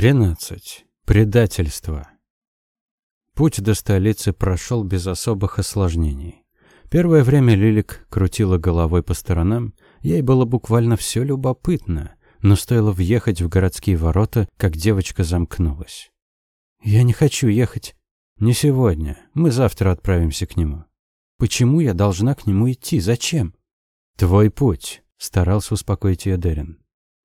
13. Предательство. Путь до столицы прошел без особых осложнений. Первое время Лилик крутила головой по сторонам, ей было буквально все любопытно, но стоило въехать в городские ворота, как девочка замкнулась. «Я не хочу ехать. Не сегодня. Мы завтра отправимся к нему. Почему я должна к нему идти? Зачем?» «Твой путь», — старался успокоить ее Дерин.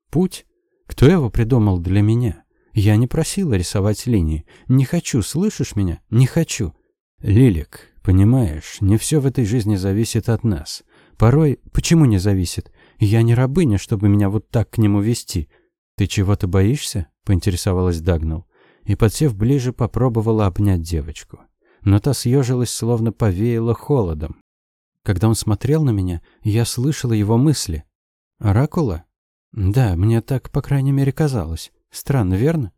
«Путь? Кто его придумал для меня?» Я не просила рисовать линии. Не хочу, слышишь меня? Не хочу. Лилик, понимаешь, не все в этой жизни зависит от нас. Порой... Почему не зависит? Я не рабыня, чтобы меня вот так к нему вести. Ты чего-то боишься? Поинтересовалась Дагнул. И, подсев ближе, попробовала обнять девочку. Но та съежилась, словно повеяла холодом. Когда он смотрел на меня, я слышала его мысли. «Оракула?» «Да, мне так, по крайней мере, казалось. Странно, верно?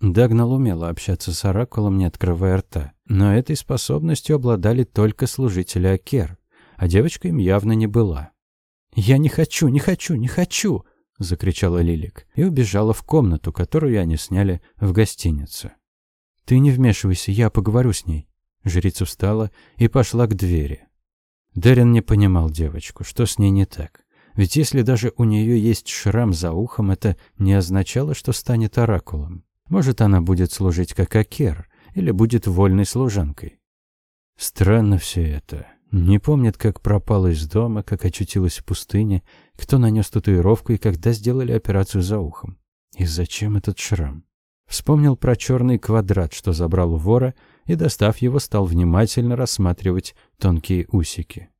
Дагнал умело общаться с оракулом, не открывая рта. Но этой способностью обладали только служители Акер, а девочка им явно не была. «Я не хочу, не хочу, не хочу!» — закричала Лилик и убежала в комнату, которую они сняли в гостинице. «Ты не вмешивайся, я поговорю с ней». Жрица встала и пошла к двери. Дерин не понимал девочку, что с ней не так. Ведь если даже у нее есть шрам за ухом, это не означало, что станет оракулом. Может, она будет служить как Акер или будет вольной служанкой. Странно все это. Не помнит, как пропала из дома, как очутилась в пустыне, кто нанес татуировку и когда сделали операцию за ухом. И зачем этот шрам? Вспомнил про черный квадрат, что забрал у вора, и, достав его, стал внимательно рассматривать тонкие усики.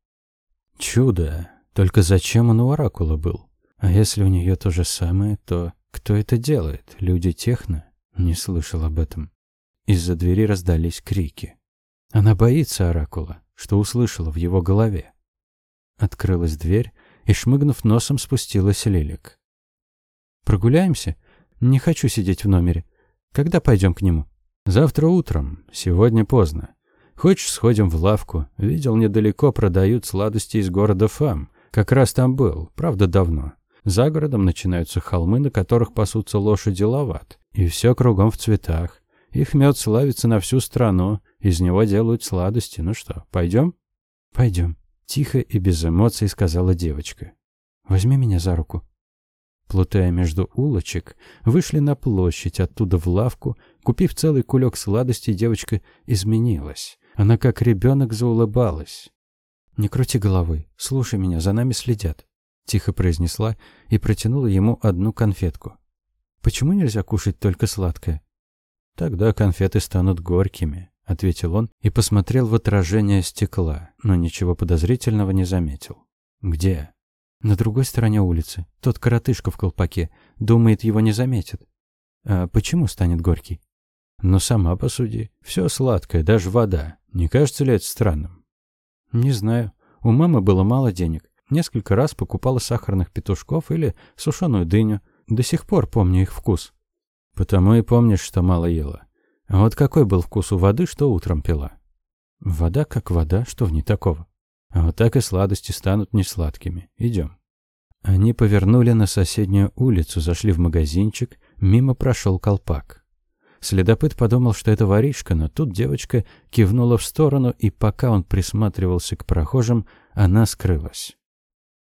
Чудо! Только зачем он у Оракула был? А если у нее то же самое, то кто это делает? Люди техно? Не слышал об этом. Из-за двери раздались крики. Она боится Оракула, что услышала в его голове. Открылась дверь, и, шмыгнув носом, спустилась Лилик. «Прогуляемся? Не хочу сидеть в номере. Когда пойдем к нему?» «Завтра утром. Сегодня поздно. Хочешь, сходим в лавку? Видел, недалеко продают сладости из города Фам. Как раз там был, правда давно. За городом начинаются холмы, на которых пасутся лошади лават. И все кругом в цветах. Их мед славится на всю страну. Из него делают сладости. Ну что, пойдем? Пойдем. Тихо и без эмоций сказала девочка. Возьми меня за руку. Плутая между улочек, вышли на площадь, оттуда в лавку. Купив целый кулек сладостей, девочка изменилась. Она как ребенок заулыбалась. «Не крути головой. Слушай меня, за нами следят», — тихо произнесла и протянула ему одну конфетку. «Почему нельзя кушать только сладкое?» «Тогда конфеты станут горькими», — ответил он и посмотрел в отражение стекла, но ничего подозрительного не заметил. «Где?» «На другой стороне улицы. Тот коротышка в колпаке. Думает, его не заметят». «А почему станет горький?» «Ну, сама посуди. Все сладкое, даже вода. Не кажется ли это странным?» Не знаю. У мамы было мало денег. Несколько раз покупала сахарных петушков или сушеную дыню. До сих пор помню их вкус. Потому и помнишь, что мало ела. Вот какой был вкус у воды, что утром пила? Вода как вода, что в ней такого? А вот так и сладости станут несладкими. Идем. Они повернули на соседнюю улицу, зашли в магазинчик, мимо прошел колпак. Следопыт подумал, что это воришка, но тут девочка кивнула в сторону, и пока он присматривался к прохожим, она скрылась.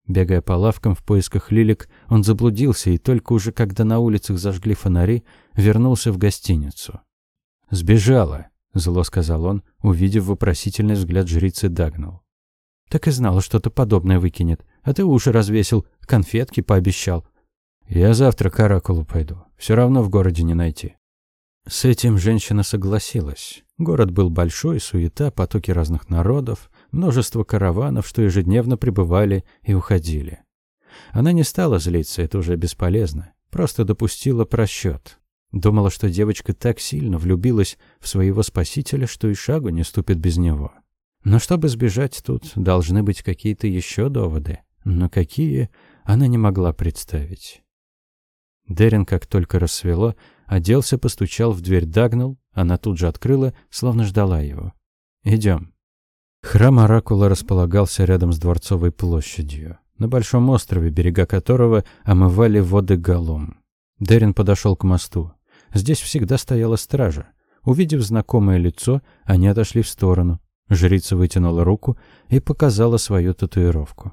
Бегая по лавкам в поисках лилик, он заблудился и только уже когда на улицах зажгли фонари, вернулся в гостиницу. «Сбежала», — зло сказал он, увидев вопросительный взгляд жрицы Дагнул. «Так и знала, что-то подобное выкинет. А ты уши развесил, конфетки пообещал». «Я завтра к Оракулу пойду. Все равно в городе не найти». С этим женщина согласилась. Город был большой, суета, потоки разных народов, множество караванов, что ежедневно прибывали и уходили. Она не стала злиться, это уже бесполезно, просто допустила просчет. Думала, что девочка так сильно влюбилась в своего спасителя, что и шагу не ступит без него. Но чтобы сбежать, тут должны быть какие-то еще доводы. Но какие, она не могла представить. Дерин, как только рассвело, оделся, постучал в дверь, дагнул. Она тут же открыла, словно ждала его. «Идем». Храм Оракула располагался рядом с Дворцовой площадью, на большом острове, берега которого омывали воды Галом. Дерин подошел к мосту. Здесь всегда стояла стража. Увидев знакомое лицо, они отошли в сторону. Жрица вытянула руку и показала свою татуировку.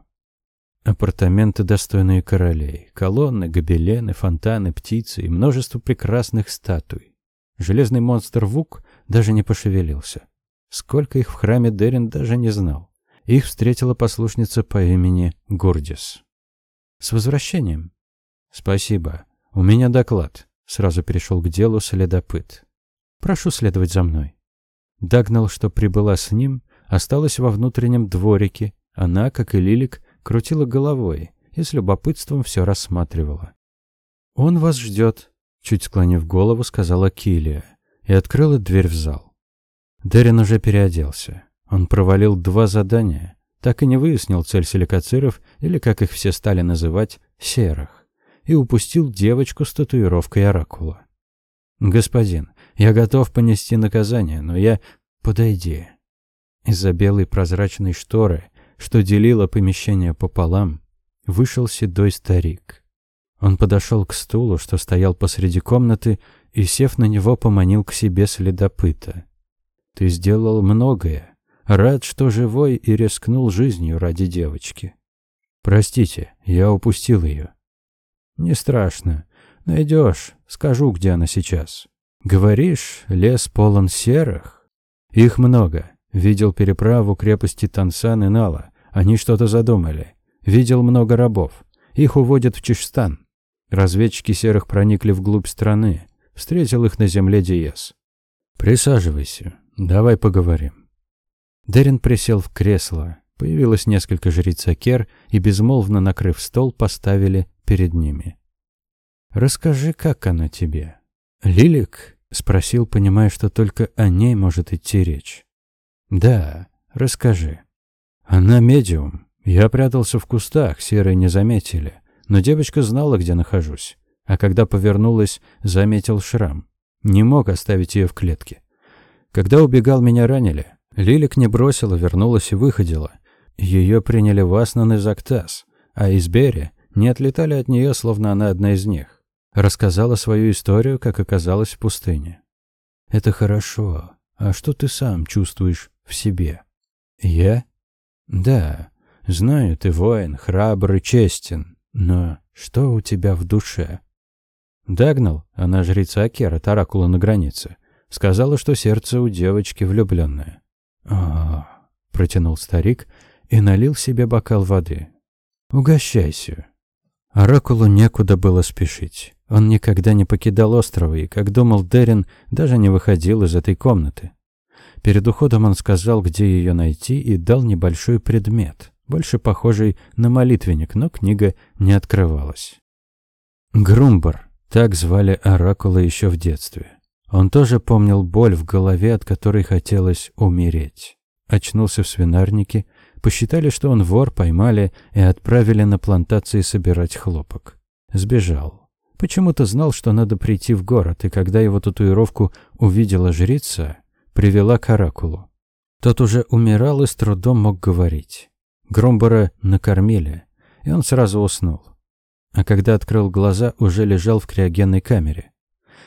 Апартаменты, достойные королей. Колонны, гобелены, фонтаны, птицы и множество прекрасных статуй. Железный монстр Вук даже не пошевелился. Сколько их в храме Дерин даже не знал. Их встретила послушница по имени Гурдис. «С возвращением!» «Спасибо. У меня доклад», — сразу перешел к делу следопыт. «Прошу следовать за мной». Дагнал, что прибыла с ним, осталась во внутреннем дворике. Она, как и Лилик, крутила головой и с любопытством все рассматривала. «Он вас ждет», — чуть склонив голову, сказала Килия и открыла дверь в зал. Дерин уже переоделся. Он провалил два задания, так и не выяснил цель силикациров, или, как их все стали называть, серых, и упустил девочку с татуировкой оракула. «Господин, я готов понести наказание, но я... Подойди». Из-за белой прозрачной шторы что делило помещение пополам, вышел седой старик. Он подошел к стулу, что стоял посреди комнаты, и, сев на него, поманил к себе следопыта. «Ты сделал многое. Рад, что живой и рискнул жизнью ради девочки. Простите, я упустил ее». «Не страшно. Найдешь. Скажу, где она сейчас. Говоришь, лес полон серых? Их много. Видел переправу крепости Тансан и Нала. Они что-то задумали. Видел много рабов. Их уводят в Чешстан. Разведчики серых проникли вглубь страны. Встретил их на земле Диес. «Присаживайся. Давай поговорим». Дерин присел в кресло. Появилось несколько жриц Акер и, безмолвно накрыв стол, поставили перед ними. «Расскажи, как она тебе?» «Лилик?» — спросил, понимая, что только о ней может идти речь. «Да, расскажи». «Она медиум. Я прятался в кустах, серые не заметили. Но девочка знала, где нахожусь. А когда повернулась, заметил шрам. Не мог оставить ее в клетке. Когда убегал, меня ранили. Лилик не бросила, вернулась и выходила. Ее приняли в Аснан из Актас, а из Бери не отлетали от нее, словно она одна из них. Рассказала свою историю, как оказалась в пустыне. «Это хорошо. А что ты сам чувствуешь в себе. Я? Да, знаю, ты воин, храбр и честен. Но что у тебя в душе? Дагнал, она жрица Акера, Таракула на границе. Сказала, что сердце у девочки влюбленное. а протянул старик и налил себе бокал воды. «Угощайся». Оракулу некуда было спешить. Он никогда не покидал острова и, как думал Дерин, даже не выходил из этой комнаты. Перед уходом он сказал, где ее найти, и дал небольшой предмет, больше похожий на молитвенник, но книга не открывалась. Грумбар, так звали Оракула еще в детстве. Он тоже помнил боль в голове, от которой хотелось умереть. Очнулся в свинарнике, посчитали, что он вор, поймали и отправили на плантации собирать хлопок. Сбежал. Почему-то знал, что надо прийти в город, и когда его татуировку увидела жрица, привела к оракулу. Тот уже умирал и с трудом мог говорить. Громбора накормили, и он сразу уснул. А когда открыл глаза, уже лежал в криогенной камере.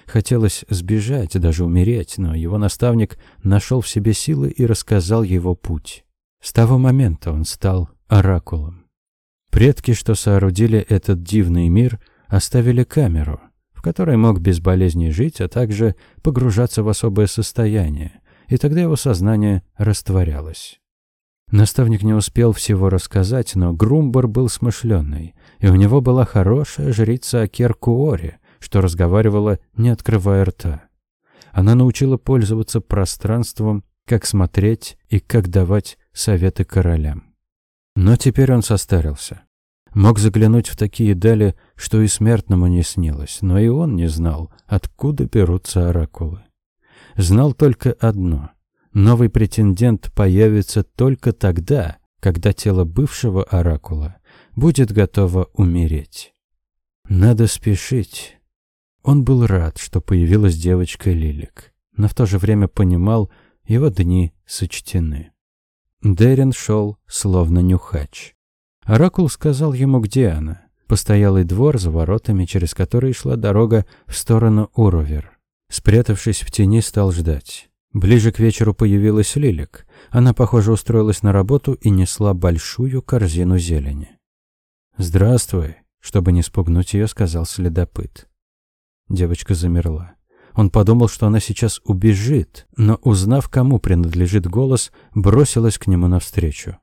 Хотелось сбежать, даже умереть, но его наставник нашел в себе силы и рассказал его путь. С того момента он стал оракулом. Предки, что соорудили этот дивный мир, оставили камеру, в которой мог без болезней жить, а также погружаться в особое состояние, и тогда его сознание растворялось. Наставник не успел всего рассказать, но Грумбар был смышленный, и у него была хорошая жрица Акер Куори, что разговаривала, не открывая рта. Она научила пользоваться пространством, как смотреть и как давать советы королям. Но теперь он состарился. Мог заглянуть в такие дали, что и смертному не снилось, но и он не знал, откуда берутся оракулы. Знал только одно. Новый претендент появится только тогда, когда тело бывшего оракула будет готово умереть. Надо спешить. Он был рад, что появилась девочка Лилик, но в то же время понимал, его дни сочтены. Дерин шел, словно нюхач. Оракул сказал ему, где она. Постоялый двор за воротами, через которые шла дорога в сторону Уровер. Спрятавшись в тени, стал ждать. Ближе к вечеру появилась Лилик. Она, похоже, устроилась на работу и несла большую корзину зелени. «Здравствуй», — чтобы не спугнуть ее, сказал следопыт. Девочка замерла. Он подумал, что она сейчас убежит, но, узнав, кому принадлежит голос, бросилась к нему навстречу.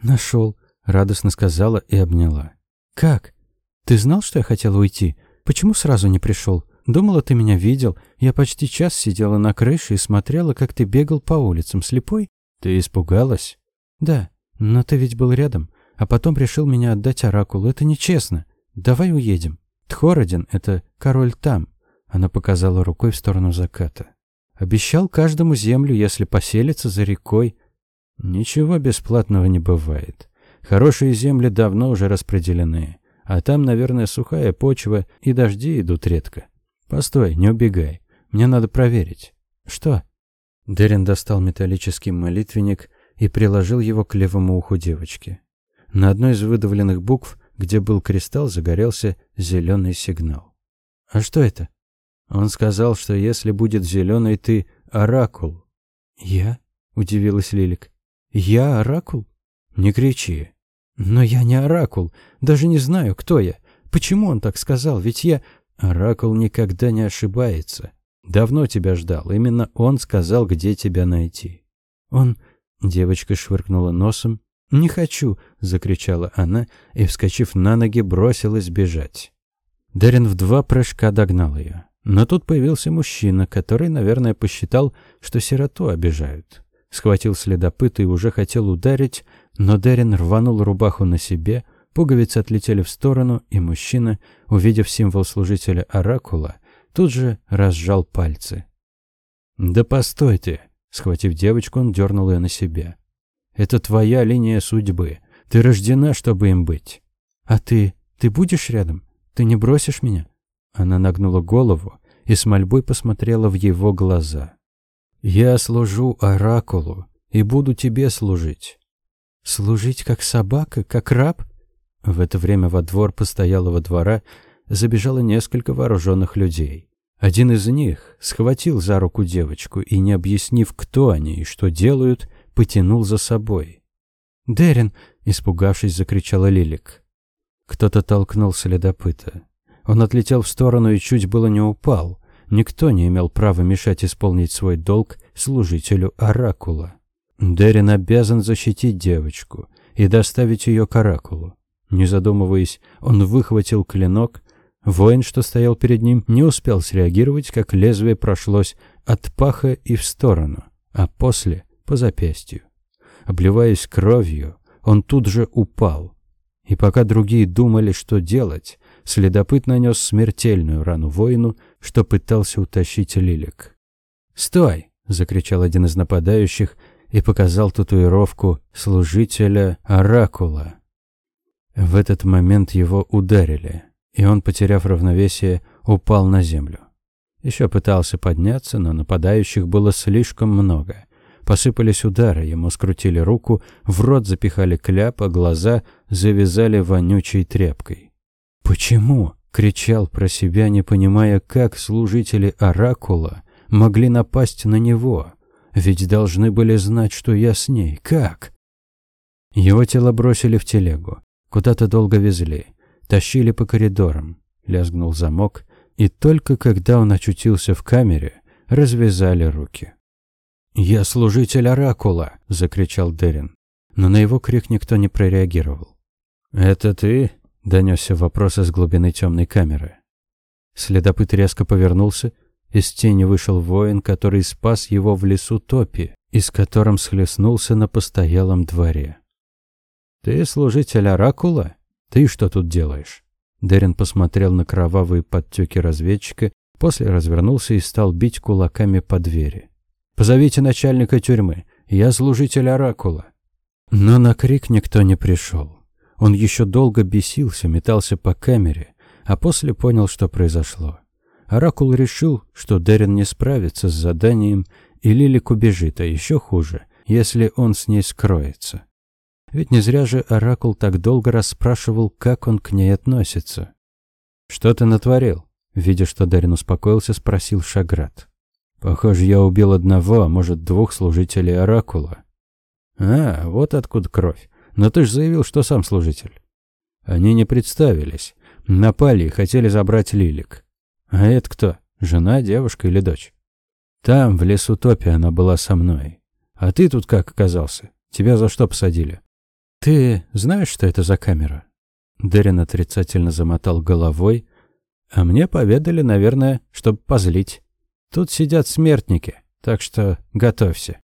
«Нашел», — радостно сказала и обняла. «Как? Ты знал, что я хотела уйти? Почему сразу не пришел? Думала, ты меня видел. Я почти час сидела на крыше и смотрела, как ты бегал по улицам. Слепой? Ты испугалась? Да, но ты ведь был рядом. А потом решил меня отдать Оракулу. Это нечестно. Давай уедем. Тхородин — это король там. Она показала рукой в сторону заката. Обещал каждому землю, если поселится за рекой. Ничего бесплатного не бывает. Хорошие земли давно уже распределены. А там, наверное, сухая почва, и дожди идут редко. «Постой, не убегай. Мне надо проверить». «Что?» Дерин достал металлический молитвенник и приложил его к левому уху девочки. На одной из выдавленных букв, где был кристалл, загорелся зеленый сигнал. «А что это?» Он сказал, что если будет зеленый, ты оракул. «Я?» — удивилась Лилик. «Я оракул?» «Не кричи». «Но я не оракул. Даже не знаю, кто я. Почему он так сказал? Ведь я Оракул никогда не ошибается. Давно тебя ждал. Именно он сказал, где тебя найти. Он... Девочка швыркнула носом. «Не хочу!» — закричала она и, вскочив на ноги, бросилась бежать. Дарин в два прыжка догнал ее. Но тут появился мужчина, который, наверное, посчитал, что сироту обижают. Схватил следопыта и уже хотел ударить, но Дарин рванул рубаху на себе — Пуговицы отлетели в сторону, и мужчина, увидев символ служителя Оракула, тут же разжал пальцы. «Да постой ты!» Схватив девочку, он дернул ее на себя. «Это твоя линия судьбы. Ты рождена, чтобы им быть». «А ты? Ты будешь рядом? Ты не бросишь меня?» Она нагнула голову и с мольбой посмотрела в его глаза. «Я служу Оракулу и буду тебе служить». «Служить как собака, как раб?» В это время во двор постоялого двора забежало несколько вооруженных людей. Один из них схватил за руку девочку и, не объяснив, кто они и что делают, потянул за собой. «Дерин!» — испугавшись, закричала Лилик. Кто-то толкнул следопыта. Он отлетел в сторону и чуть было не упал. Никто не имел права мешать исполнить свой долг служителю Оракула. Дерин обязан защитить девочку и доставить ее к Оракулу. Не задумываясь, он выхватил клинок. Воин, что стоял перед ним, не успел среагировать, как лезвие прошлось от паха и в сторону, а после — по запястью. Обливаясь кровью, он тут же упал. И пока другие думали, что делать, следопыт нанес смертельную рану воину, что пытался утащить Лилик. «Стой!» — закричал один из нападающих и показал татуировку служителя Оракула. В этот момент его ударили, и он, потеряв равновесие, упал на землю. Еще пытался подняться, но нападающих было слишком много. Посыпались удары, ему скрутили руку, в рот запихали кляп, а глаза завязали вонючей тряпкой. «Почему?» — кричал про себя, не понимая, как служители Оракула могли напасть на него. Ведь должны были знать, что я с ней. Как? Его тело бросили в телегу. Куда-то долго везли, тащили по коридорам. Лязгнул замок, и только когда он очутился в камере, развязали руки. «Я служитель Оракула!» — закричал Дерин. Но на его крик никто не прореагировал. «Это ты?» — донесся вопрос из глубины темной камеры. Следопыт резко повернулся. Из тени вышел воин, который спас его в лесу топи, и с которым схлестнулся на постоялом дворе. «Ты служитель Оракула? Ты что тут делаешь?» Дерин посмотрел на кровавые подтеки разведчика, после развернулся и стал бить кулаками по двери. «Позовите начальника тюрьмы. Я служитель Оракула». Но на крик никто не пришел. Он еще долго бесился, метался по камере, а после понял, что произошло. Оракул решил, что Дерин не справится с заданием, и Лилик убежит, а еще хуже, если он с ней скроется. Ведь не зря же Оракул так долго расспрашивал, как он к ней относится. «Что ты натворил?» Видя, что Дарин успокоился, спросил Шаград. «Похоже, я убил одного, а может, двух служителей Оракула». «А, вот откуда кровь. Но ты же заявил, что сам служитель». Они не представились. Напали и хотели забрать Лилик. А это кто? Жена, девушка или дочь? Там, в лесу Топи, она была со мной. А ты тут как оказался? Тебя за что посадили? Ты знаешь, что это за камера? Дерин отрицательно замотал головой. А мне поведали, наверное, чтобы позлить. Тут сидят смертники, так что готовься.